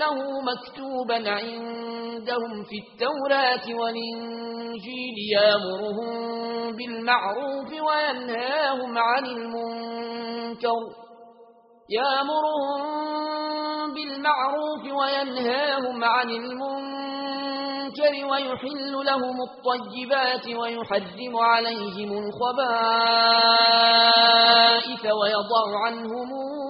له مكتوبا عندهم في التوراة والإنجيل يامرهم بالمعروف وينهاهم عن المنكر يامرهم بالمعروف وينهاهم عن المنكر ويحل لهم الطيبات ويحرم عليهم الخبائث ويضع عنهم المنكر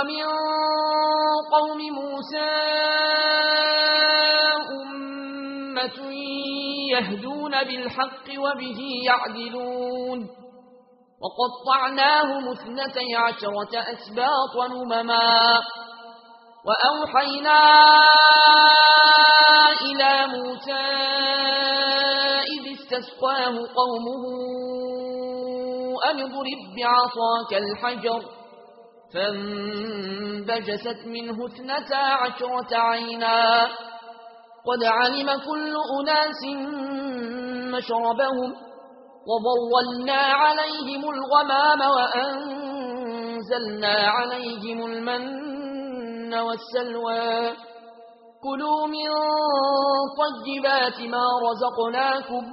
ومن قوم موسى أمة يهدون بالحق وبه يعدلون. وقطعناهم اثنتي عشرة أسباطا نمما. وأوحينا إلى موسى إذ استسقاه قومه أن ضرب بعصاك الحجر. فانبجست منه اثنتا عشرة عينا. قد علم كل أناس مشربهم وضولنا عليهم الغمام وأنزلنا عليهم المن والسلوى. كلوا من طيبات ما رزقناكم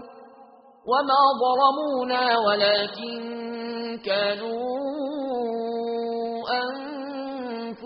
وما ضرمونا ولكن كانوا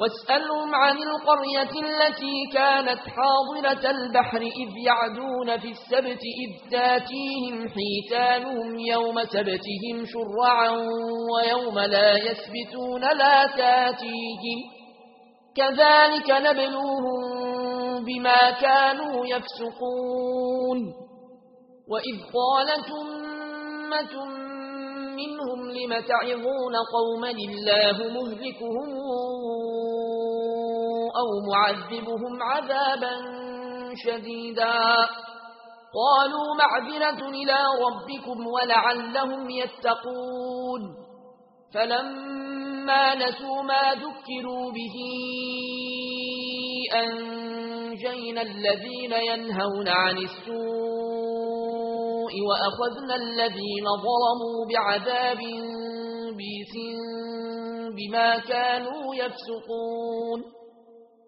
واسألهم عن القرية التي كانت حاضرة البحر إذ يعدون في السبت إذ تاتيهم حيتانهم يوم سبتهم شرعا ويوم لا يسبتون لا تاتيهم كذلك نبلوهم بما كانوا يفسقون وإذ قالت أمة منهم لم تعظون قوما الله مهلكهم أو معذبهم عذابا شديدا. قالوا معذرة إلى ربكم ولعلهم يتقون. فلما نسوا ما ذكروا به أنجينا الذين ينهون عن السوء وأخذنا الذين ظلموا بعذاب بيس بما كانوا يفسقون.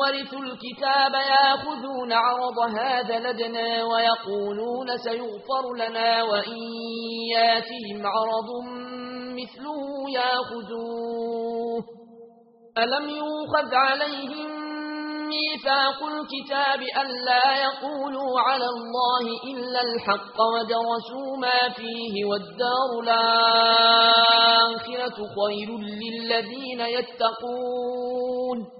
ورثوا الكتاب ياخذون عرض هذا لدنا ويقولون سيغفر لنا وإن ياتهم عرض مثله ياخذوه. ألم يوخذ عليهم ميثاق الكتاب ألا يقولوا على الله إلا الحق ودرسوا ما فيه والدار الآخرة خير للذين يتقون.